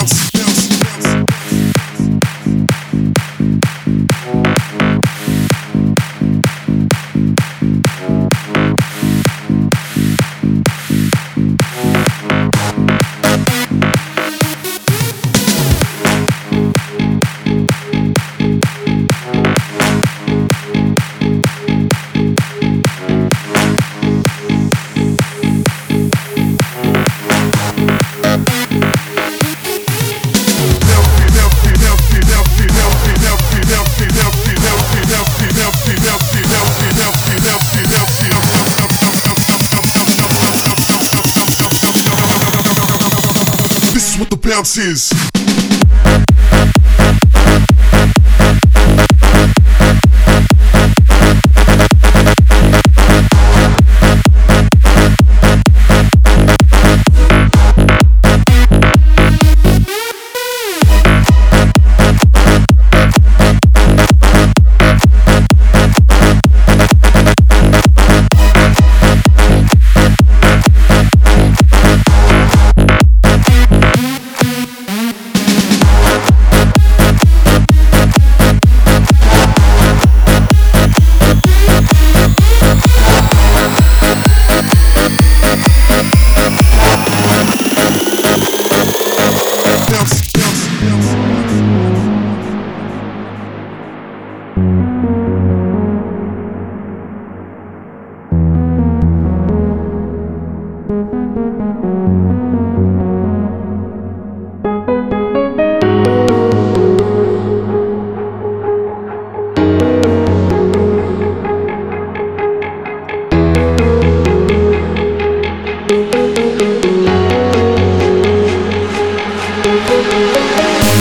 bounce, bounce. What the bounces.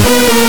you.